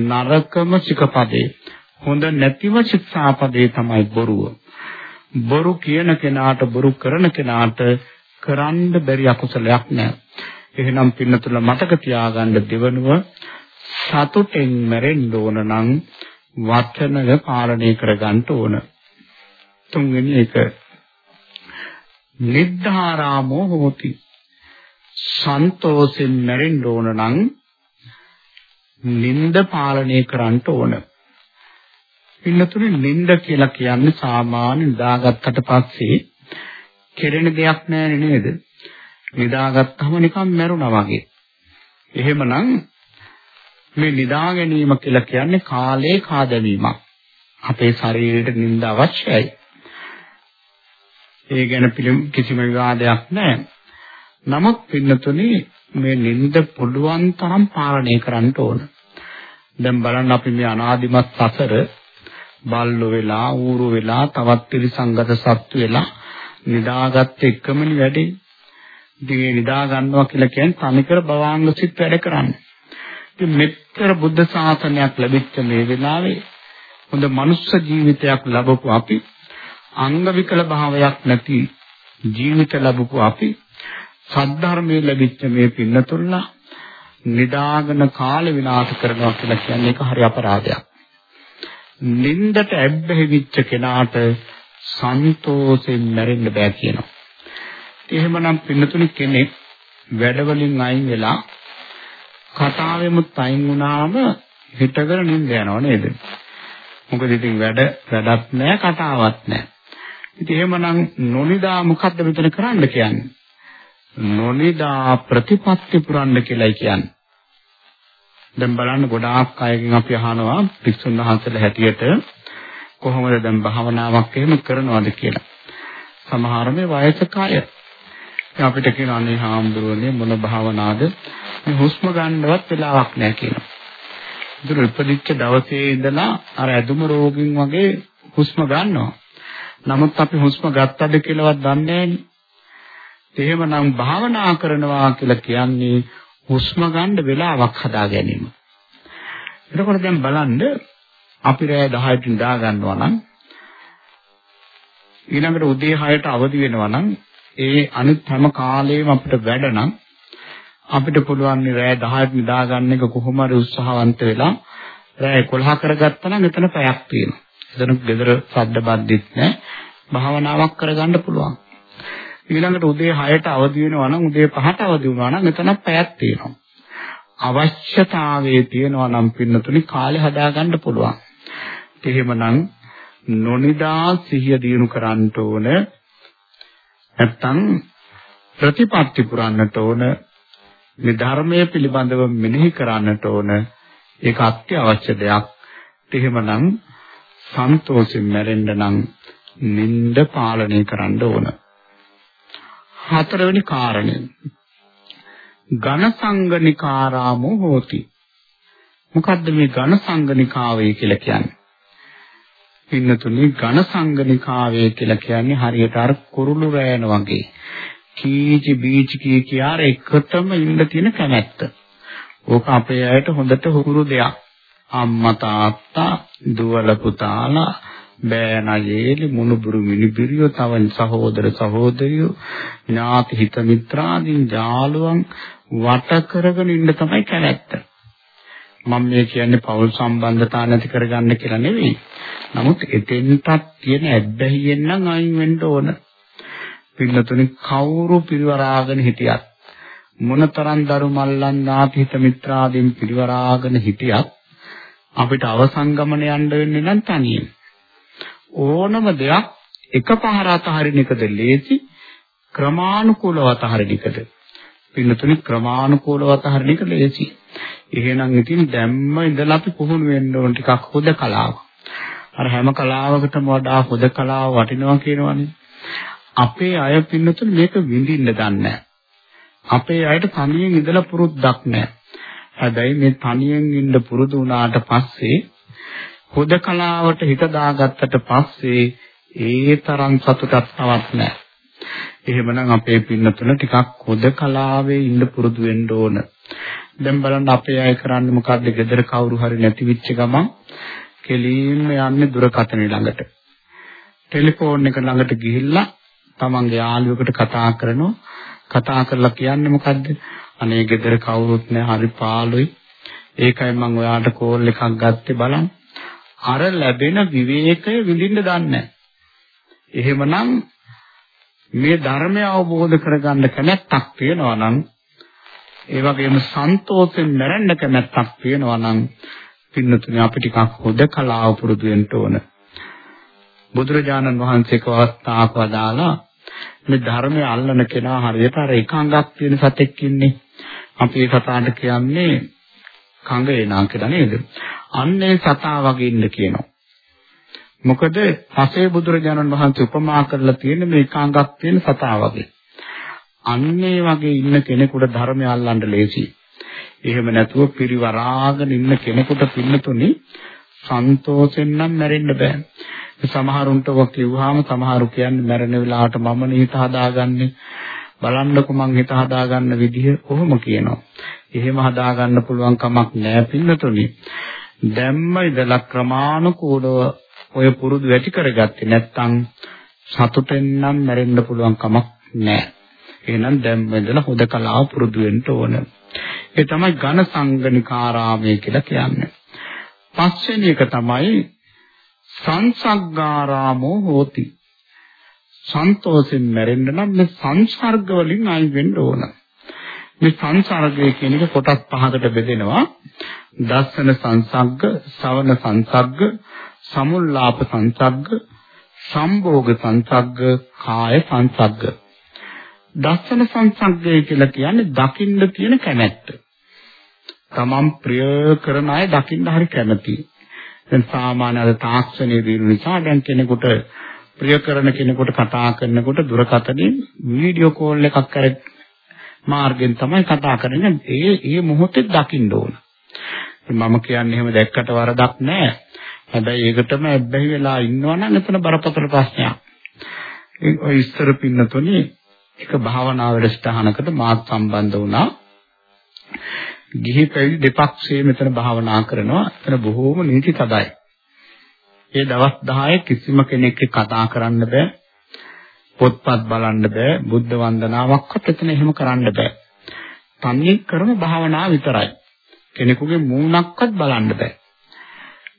නරකම සිකපදේ හොඳ නැතිව ශික්ෂාපදේ තමයි බොරුව. බොරු කියන කෙනාට බොරු කරන කෙනාට කරන්න බැරි අකුසලයක් නැහැ. එහෙනම් පින්නතුල මතක තියාගන්න දෙවනුව සතුටෙන් මැරෙන්න ඕන නම් වචනය පාලනය කරගන්න ඕන. තුන්වෙනි එක නිද්ධාරාමෝ හෝති. සන්තෝෂෙන් මැරෙන්න ඕන නම් නිନ୍ଦ පාලනය කරන්න ඕන. පින්නතුනේ නිନ୍ଦ කියලා කියන්නේ සාමාන්‍ය නිදාගත්තට පස්සේ කෙරෙන දෙයක් නෑ නේද? නිදාගත්තාම නිකන් මැරුණා වගේ. එහෙමනම් මේ නිදා ගැනීම කියලා කියන්නේ කාලේ කාදවීමක්. අපේ ශරීරයට නිින්ද අවශ්‍යයි. ඒ ගැන කිසිම විවාදයක් නැහැ. නමුත් පින්නතුනේ මේ නිින්ද පුළුවන් තරම් පාලනය කරන්න ඕන. දැන් බලන්න අපි මේ අනාදිමත් සසර බල්ලෝ වෙලා ඌරු වෙලා තවත් ත්‍රිසංගත සත්තු වෙලා නිදාගත්ත එකමනි වැඩේ. ඉතින් නිදා ගන්නවා කියලා කියන්නේ තනිකර භවාංග සිත් වැඩ කරන්නේ. ඉතින් මෙච්චර බුද්ධ ශාසනයක් ලැබිච්ච මේ වෙලාවේ හොඳ මනුස්ස ජීවිතයක් ලැබපු අපි අංග විකල භාවයක් නැති ජීවිත ලැබපු අපි සද්ධර්මයේ ලැබිච්ච මේ පින්නතුල්ලා නිදාගෙන කාල විනාශ කරනවා කියලා කියන්නේ ඒක හරි අපරාධයක්. නින්දට ඇබ්බැහි වෙච්ච කෙනාට සන්තෝෂයෙන් මැරෙන්න බෑ කියනවා. එහෙමනම් පින්නතුනි කෙනෙක් වැඩවලින් අයින් වෙලා කතාවෙමුත් අයින් වුණාම හිතගෙන නින්ද යනවා නේද? මොකද ඉතින් වැඩ වැඩක් නැහැ කතාවක් නැහැ. ඉතින් එහෙමනම් නොනිදා මොකද්ද මෙතන කරන්න කියන්නේ? නොනිදා ප්‍රතිපත්ති පුරන්න කියලායි කියන්නේ. දැන් බලන්න ගොඩාක් අයගෙන් අපි අහනවා පික්සුන් වහන්සේලා හැටියට කොහොමද දැන් භාවනාවක් එහෙම කරනවද කියලා. සමහර මේ වයසක අය අපිට කියන අනේ හාමුදුරනේ මොන භාවනාවද මේ හුස්ම ගන්නවත් වෙලාවක් නැහැ කියනවා. ඒතර ඉපදිච්ච දවසේ ඉඳලා අර ඇදුම රෝගින් වගේ හුස්ම ගන්නවා. නමුත් අපි හුස්ම ගත්තද කියලාවත් දන්නේ නැහැ. එහෙමනම් භාවනා කරනවා කියලා කියන්නේ හුස්ම ගන්න වෙලාවක් හදා ගැනීම. එතකොට දැන් බලන්න අපි රෑ 10ට නිදා ගන්නවා නම් ඊළඟට උදේ 6ට අවදි වෙනවා නම් ඒ අනිත් හැම කාලෙම අපිට වැඩ නම් අපිට පුළුවන් රෑ 10ට නිදා ගන්න එක කොහොම හරි උත්සාහවන්ත වෙලා රෑ 11 කරගත්තා නම් එතන පැයක් තියෙනවා. එතන ගෙදර සද්ද බද්දිත් නැහැ. භාවනාවක් කරගන්න පුළුවන්. ඊළඟට උදේ 6ට අවදි වෙනවා නම් උදේ 5ට අවදි වුණා නම් එතන පැයක් තියෙනවා. අවශ්‍යතාවයේ තියෙනවා නම් පින්නතුනි කාලේ හදාගන්න පුළුවන්. එහෙමනම් නොනිදා සිහිය දිනු කරන්න ඕන. නැත්තම් ප්‍රතිපත්ති පුරන්නට ඕන. මේ ධර්මයේ පිළිබඳව මෙනෙහි කරන්නට ඕන. ඒක අත්‍යවශ්‍ය දෙයක්. එහෙමනම් සන්තෝෂයෙන් මැරෙන්න නම් නිନ୍ଦ පාලනය කරන්න ඕන. හතරවෙනි කාරණය ඝන සංගනිකාරාමෝ හෝති. මොකද්ද මේ ඝන සංගනිකාවය කියලා කියන්නේ? පින්නතුනි ඝන සංගනිකාවය කියලා කියන්නේ හරියට අර කුරුළු රෑන වගේ. කීචි බීචි කී කියාර එකතම ඉන්න තියෙන කැමැත්ත. ඕක අපේ අයට හොඳට හුරු දෙයක්. අම්මා තාත්තා දුවල පුතාලා බෑනයේලි මුණුබුරු මිනිබිරියෝ තව සහෝදර සහෝදරියෝ ඥාති හිත මිත්‍රාදීන් යාළුවන් වට කරගෙන ඉන්න තමයි කැමැත්ත. මම මේ කියන්නේ පෞල් සම්බන්ධතා නැති කරගන්න කියලා නෙවෙයි. නමුත් එතෙන්ටත් තියෙන ඇබ්බැහියෙන් නම් අයින් වෙන්න ඕන. පින්නතුනි කවුරු පිරිවරාගෙන හිටියත් මොනතරම් දරු මල්ලන් ඥාති හිත මිත්‍රාදීන් පිරිවරාගෙන හිටියත් අපිට අවසංගමන යන්න වෙන්නේ නම් තනියෙන්. ඕනම දෙයක් එකපාර අතහරින එකද ලේසි ක්‍රමානුකූලව අතහරින එකද? පින්නතුනි ක්‍රමානුකූලව අතහරින එක ලේසි. එහෙනම් ඉතින් දැම්ම ඉඳලා අපි පුහුණු වෙන්න ඕන ටිකක් හොද කලාව. අර හැම කලාවකටම වඩා හොද කලාව වටිනවා කියනවනේ. අපේ අය පින්නතුනි මේක විඳින්න දන්නේ අපේ අයට තනියෙන් ඉඳලා පුරුද්දක් නැහැ. හැබැයි මේ තනියෙන් ඉන්න පුරුදු වුණාට පස්සේ හුදකලාවට හිත දාගත්තට පස්සේ ඒ තරම් සතුටක් තවත් නැහැ. එහෙමනම් අපේ පින්නතුන ටිකක් හුදකලාවේ ඉන්න පුරුදු වෙන්න ඕන. දැන් බලන්න අපේ අය කරන්නේ මොකද්ද? ගෙදර කවුරු හරි නැති වෙච්ච ගමන් කෙලින්ම යන්නේ දුරකථන ළඟට. ටෙලිෆෝන් එක ළඟට ගිහිල්ලා තමන්ගේ යාළුවෙකුට කතා කරනවා. කතා කරලා කියන්නේ මොකද්ද? අනේ ගෙදර කවුරුත් නැහැ හරි පාළුයි. ඒකයි මම ඔයාට කෝල් එකක් ගත්තේ බලන්න. අර ලැබෙන විවේකය විඳින්න දන්නේ එහෙමනම් මේ ධර්මය අවබෝධ කරගන්න කැමැත්තක් තියෙනවා නම් ඒ වගේම සන්තෝෂයෙන් මැරෙන්න කැමැත්තක් තියෙනවා නම් පින්නතුනේ අපි ටිකක් හොදකලාව පුරුදු වෙන්න ඕන. බුදුරජාණන් වහන්සේක අවස්ථාවක වදාලා මේ ධර්මය අල්ලන කෙනා හරියට අර එකඟක් තියෙන සතෙක් ඉන්නේ. අපි ඒ සතාට කියන්නේ කඟ එනා කියලා නේද? අන්නේ සතා වගේ ඉන්න කියනවා. මොකද පසේ බුදුරජාණන් වහන්සේ උපමා කරලා තියෙන මේ කාංගක් තියෙන සතා වගේ. අන්නේ වගේ ඉන්න කෙනෙකුට ධර්මය අල්ලන්න ලේසි. එහෙම නැතුව පිරිවරාගෙන ඉන්න කෙනෙකුට පින්නතුනි සන්තෝෂෙන් නම් මැරෙන්න බෑ. සමහරුන්ට ඔක කිව්වහම සමහරු කියන්නේ මැරෙන වෙලාවට මම නිහිත හදාගන්නේ බලන්නකො මං හිත හදාගන්න විදිහ කොහොම කියනවා. එහෙම හදාගන්න පුළුවන් කමක් නෑ පින්නතුනි. දැම්ම ඉඳලා ක්‍රමානුකූලව ඔය පුරුදු වැඩි කරගත්තේ නැත්නම් සතුටෙන් නම් මැරෙන්න පුළුවන් කමක් නැහැ. එහෙනම් දැම්ම ඉඳලා හොදකලාව පුරුදු වෙන්න ඕන. ඒ තමයි ඝන සංගනිකාරාමය කියලා කියන්නේ. පස්වෙනි එක තමයි සංසග්ගාරාමෝ හෝති. සන්තෝෂෙන් මැරෙන්න නම් මේ සංසර්ග වලින් අයින් වෙන්න ඕන. මේ සංසර්ගය කියන එක කොටස් පහකට බෙදෙනවා. දස්සන සංසග්ග, සවන සංසග්ග, සමුල්ලාප සංසග්ග, සම්භෝග සංසග්ග, කාය සංසග්ග. දස්සන සංසග්ගය කියලා කියන්නේ දකින්න තියෙන කැමැත්ත. තමන් ප්‍රිය කරන අය දකින්න හරි කැමතියි. දැන් සාමාන්‍ය අද තාක්ෂණයේ දිනු නිසා දැන් කෙනෙකුට ප්‍රිය කරන කෙනෙකුට කතා කරනකොට දුරකථනයෙන් වීඩියෝ කෝල් එකක් කර මාර්ගෙන් තමයි කතා කරන්නේ. ඒ ඒ මොහොතේ දකින්න ඕන. මම කියන්නේ එහෙම දැක්කට වරදක් නැහැ. හැබැයි ඒකටම ඇබ්බැහි වෙලා ඉන්නවා නම් එතන බරපතල ප්‍රශ්නයක්. ඒ ඔය ඉස්තර පින්නතුනේ එක භාවනා වැඩසටහනකට මාත් සම්බන්ධ වුණා. ගිහි පැවිදි දෙපක්ෂයේ මෙතන භාවනා කරනවා. එතන බොහෝම නීති තදයි. ඒ දවස් 10 කිසිම කෙනෙක් කතා කරන්න බෑ. පොත්පත් බලන්න බෑ. බුද්ධ වන්දනාවක්වත් එතන එහෙම කරන්න බෑ. තනියෙන් කරන භාවනාව විතරයි. කෙනෙකුගේ මූණක්වත් බලන්න බෑ.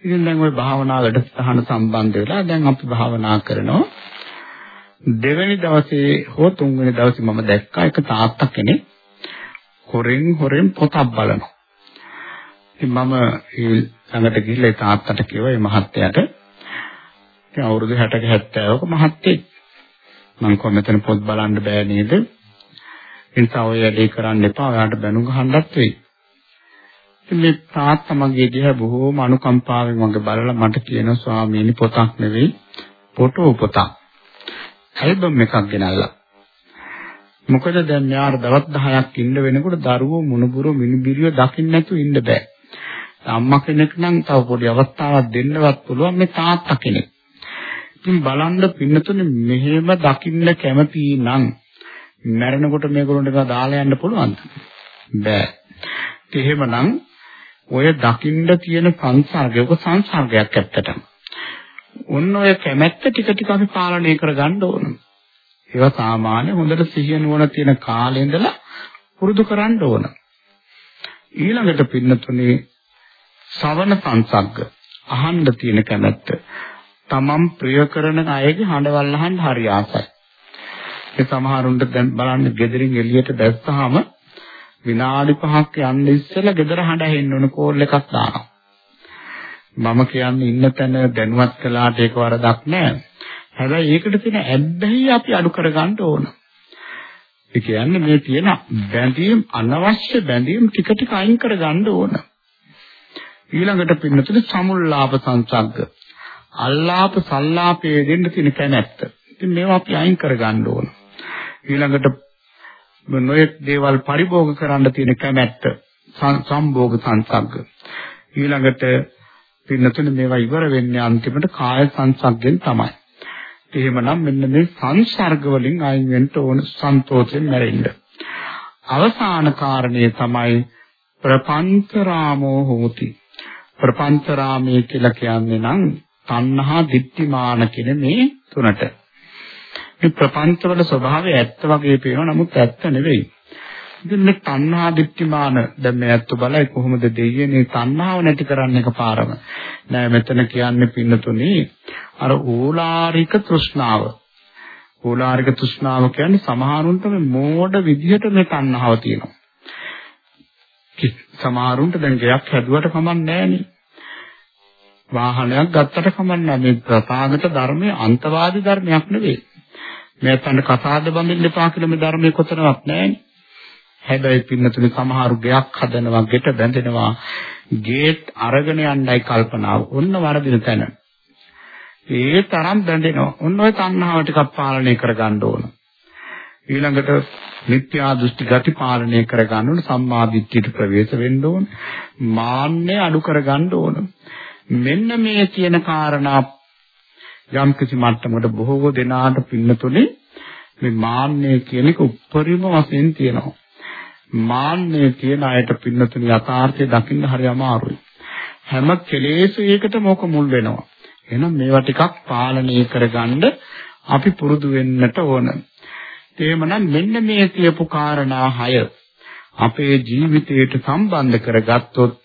ඉතින් දැන් ওই භාවනා වැඩසටහන සම්බන්ධ වෙලා දැන් අපි භාවනා කරනවා. දෙවෙනි දවසේ හෝ තුන්වෙනි දවසේ මම දැක්කා එක තාත්තා කෙනෙක් හොරෙන් හොරෙන් පොතක් බලනවා. ඉතින් මම ළඟට ගිහිල්ලා ඒ තාත්තට කිව්වා මේ මහත්තයාට ඉතින් අවුරුදු 60ක 70ක මහත්තයෙක්. මම කොහොම මෙතන පොත් බලන්න බෑ නේද? ඒ නිසා ඔය වැඩේ කරන්න එපා. ඔයාලට බැනුම් ගහන්නත් වෙයි. ඉතින් මේ තාත්තා මගේ දිහා බොහෝම අනුකම්පාවෙන් මගේ බලලා මට කියන ස්වාමීනි පොතක් නෙවෙයි ෆොටෝ පොතක්. ඇල්බම් එකක් ගෙනල්ලා. මොකද දැන් යාර දවස් 10ක් ඉන්න වෙනකොට දරුවෝ මුණුබුරු මිනිබිරිය දකින්න නැතුව ඉන්න බෑ. අම්මා කෙනෙක් නම් තව පොඩි අවස්ථාවක් දෙන්නවත් පුළුවන් මේ තාත්තා කෙනෙක්. ඉතින් බලන්න පින්නතුනේ මෙහෙම දකින්න කැමති නම් මැරෙනකොට මේගොල්ලන්ට ඒක දාලා යන්න පුළුවන්ද? බෑ. එහෙමනම් ඔය දකින්න තියෙන සංසර්ගයක සංසර්ගයක් ඇත්තටම. ඔන්න ඔය කැමැත්ත ටික ටික අපි පාලනය කරගන්න ඕන. ඒවා සාමාන්‍ය හොඳට සිහිය නුවණ තියෙන කාලේ ඉඳලා පුරුදු කරන්න ඕන. ඊළඟට පින්නතුනේ ශ්‍රවණ සංසග්ග අහන්න තියෙන කැමැත්ත. තමන් ප්‍රිය කරන අයගේ හඬවල් අහන්න හරි ආසයි. ඒ සමහරුන්ට දැන් බලන්න ගෙදරින් එළියට දැස්සාම විනාඩි 5ක් යන්න ඉස්සෙල්ලා ගෙදර හඬ ඇහෙන්න ඕන කෝල් එකක් දානවා. මම කියන්නේ ඉන්න තැන දැනුවත් කළාට ඒක වරදක් නෑ. හැබැයි ඒකට තියෙන ඇබ්බැහි අපි අඩු කරගන්න ඕන. ඒ කියන්නේ මේ තියෙන බැඳීම් අනවශ්‍ය බැඳීම් ටික ටික අයින් කරගන්න ඕන. ඊළඟට පින්නතුනේ සමුල්ලාප සංසග්ග. අල්ලාප සල්ලාපයේ දෙන්න තියෙන කැමැත්ත. ඉතින් මේවා අපි අයින් කරගන්න ඕන. ඊළඟට නොයෙක් දේවල් පරිභෝග කරන්න තියෙන කැමැත්ත සම්භෝග සංසග්ග. ඊළඟට පින්නතුනේ මේවා ඉවර වෙන්නේ අන්තිමට කාය සංසග්ගෙන් තමයි. එහෙමනම් මෙන්න මේ සංසර්ග වලින් අයින් වෙන්න ඕන සන්තෝෂයෙන් මැරෙන්න. අවසාන කාරණේ තමයි ප්‍රපංචරාමෝ හෝති. ප්‍රපංචරාමයේ කියලා කියන්නේ නම් තණ්හා දිට්ඨිමාන කියන මේ තුනට. මේ ප්‍රපංචවල ස්වභාවය ඇත්ත වගේ පේනවා නමුත් ඇත්ත නෙවෙයි. ඉතින් මේ තණ්හා දිට්ඨිමාන දැන් මේ ඇත්ත බලයි කොහොමද දෙයියනේ තණ්හාව නැති කරන්න එකපාරම. නෑ මෙතන කියන්නේ පින්නතුනේ අර ඕලාරික තෘෂ්ණාව. ඕලාරික තෘෂ්ණාව කියන්නේ සමහරුන්ට මේ මෝඩ විදිහට මේ තණ්හාව තියෙනවා. සමහරුන්ට දැන් ගයක් හැදුවට කමක් නෑනේ. වාහනයක් ගත්තට කමක් නෑ මේ ප්‍රසාගත ධර්මයේ අන්තවාදී ධර්මයක් නෙවෙයි. මේ තන කසාද බඳින්න එපා කියලා මේ ධර්මයේ කොතනවත් නෑනේ. හැබැයි පින්නතුනි සමහරු ගයක් හදනවා, ගෙට බැඳෙනවා, ගේට් අරගෙන යන්නයි කල්පනාව. ඔන්න වරදින තැන. ඒ තරම් බැඳෙනවා. ඔන්න ඔය තණ්හාව ටිකක් පාලනය කරගන්න ඕන. ඊළඟට මිත්‍යා දෘෂ්ටි ගති පාලනය කරගන්න ඕන, සම්මා දිට්ඨියට ප්‍රවේශ වෙන්න ඕන, මාන්නය අඩු කරගන්න ඕන. මෙන්න මේ කියන කාරණා යම් කිසි මට්ටමකට බොහෝ දෙනාට පින්නතුනේ මේ මාන්නය කියන එක උප්පරිම වශයෙන් තියෙනවා. මාන්නය කියන අයට පින්නතුනේ යථාර්ථය දකින්න හරි අමාරුයි. හැම කෙලෙසයකටම ඕක මුල් වෙනවා. එහෙනම් මේවා ටිකක් පාලනය කරගන්න අපි පුරුදු වෙන්නට ඕන. එහෙමනම් මෙන්න මේ කියපු කාරණා හය අපේ ජීවිතයට සම්බන්ධ කරගත්තොත්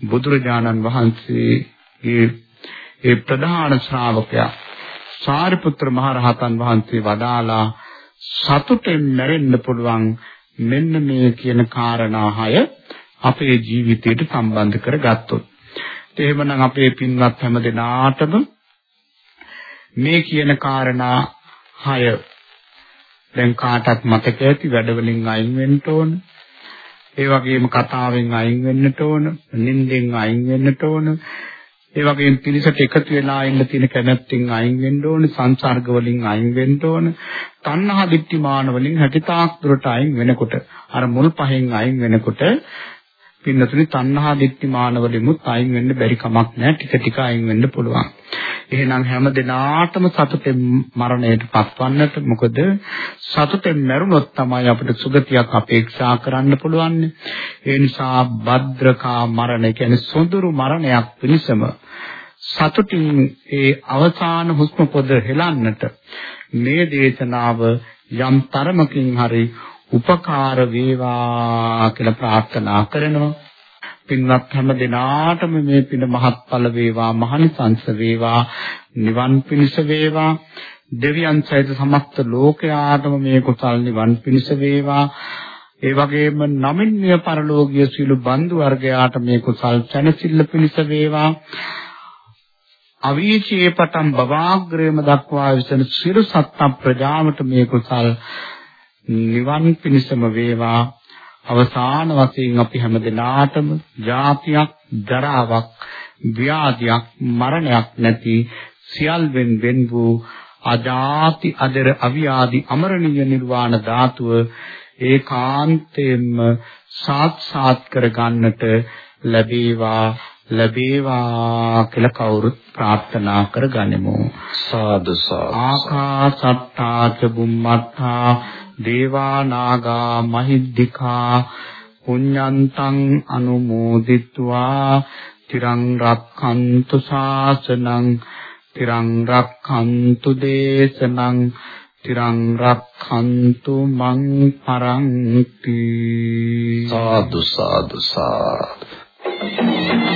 බුදුරජාණන් වහන්සේගේ ඒ ප්‍රධාන ශ්‍රාවකයා සාරිපුත්‍ර මහරහතන් වහන්සේ වදාලා සතුටෙන් මැරෙන්න පුළුවන් මෙන්න මේ කියන කාරණා හය අපේ ජීවිතයට සම්බන්ධ කරගත්තොත්. එහෙමනම් අපේ පින්වත් හැම දෙනාටම මේ කියන කාරණා හය දැන් කාටත් මතක ඇති වැඩවලින් අයින් වෙන්න ඕන. ඒ වගේම කතාවෙන් අයින් වෙන්නට ඕන නිින්දෙන් අයින් වෙන්නට ඕන. ඒ වගේම පිළිසට එකතු වෙලා ඉන්න තියෙන කැමැත්තෙන් අයින් වෙන්න ඕන සංසර්ග වලින් අයින් වෙන්න ඕන තණ්හා දිට්ඨිමාන වලින් හැටිතාක් දුරට අයින් වෙනකොට අර මුල් පහෙන් අයින් වෙනකොට පින්නතුනි තණ්හා දිට්ඨිමාන වලිමුත් අයින් වෙන්න බැරි කමක් නැහැ ටික ටික අයින් වෙන්න පුළුවන්. එහෙනම් හැම දිනාටම සතුටෙන් මරණයට පත්වන්නට මොකද? සතුටෙන් මරුණොත් තමයි අපිට සුගතියක් අපේක්ෂා කරන්න පුළුවන් ඒ නිසා භද්‍රකා මරණ කියන්නේ සොඳුරු මරණයක් පිණිසම සතුටින් ඒ අවසාන හුස්ම පොද හෙලන්නට මේ දේශනාව යම් තරමකින් හරි උපකාර වේවා කියලා ප්‍රාර්ථනා කරනවා. පින්වත් හැම දිනාටම මේ පින මහත්ඵල වේවා මහනිසංස වේවා නිවන් පිණිස වේවා. දෙවියන් සහිත සමස්ත ලෝකයාටම මේ කුසල් නිවන් පිණිස වේවා. ඒ වගේම නමින්ය පරලෝකීය සීල බන්දු වර්ගයාට මේ කුසල් සැනසෙල්ල පිණිස වේවා. අවීචයේ පටන් බවාග්‍රේම දක්වා විසන සිරු සත්ත ප්‍රජාවට මේ කුසල් නිවන් පිණසම වේවා. අවසාන වශයෙන් අපි හැම දිනාටම ජාතියක් ජරාවක් ව්‍යාධියක් මරණයක් නැති සියල්වෙන් වෙන් වූ අජාති අදර අවියාදි අමරණීය නිර්වාණ ධාතුව ඒකාන්තයෙන්ම සාක්ෂාත් කර ගන්නට ලැබේවා. ලැබේවා කියලා කවුරුත් ප්‍රාර්ථනා කරගනිමු. සාදු සාදු. ආකාසත්තා ච බුම්මත්තා දේවා නාග මහිද්దికා පුඤ්ඤන්තං අනුමෝදිත්වා තිරං රක්ඛන්තු ශාසනං තිරං රක්ඛන්තු දේශනං තිරං රක්ඛන්තු මං පරන්ති. සාදු සාදු සාදු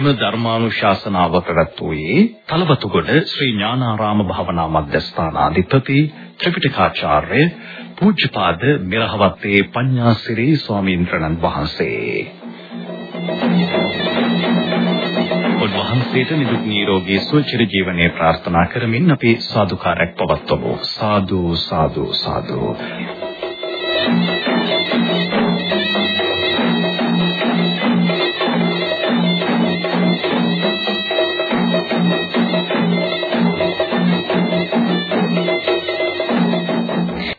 එම ධර්මානුශාසනාව පැවැත්වුවේ තලවතුගොඩ ශ්‍රී ඥානාරාම භවනා මධ්‍යස්ථානාධිපති ත්‍රිපිටකාචාර්ය පූජ්‍යපාද මිරහවත්තේ පඤ්ඤාසිරි ස්වාමීන් වහන්සේ උන්වහන්සේට නිදුක් නිරෝගී සුවචිර ජීවනයේ ප්‍රාර්ථනා කරමින් අපි සාදුකාරයක් පවත්වමු සාදු සාදු සාදු Thank you.